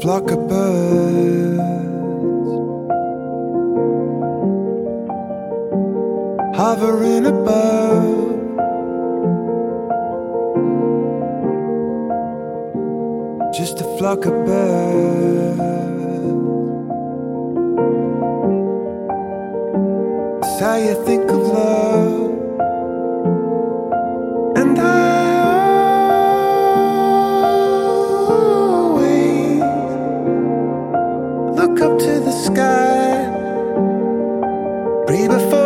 flock of birds hovering above. Just a flock of birds. It's how you think of love. Sky, breathe before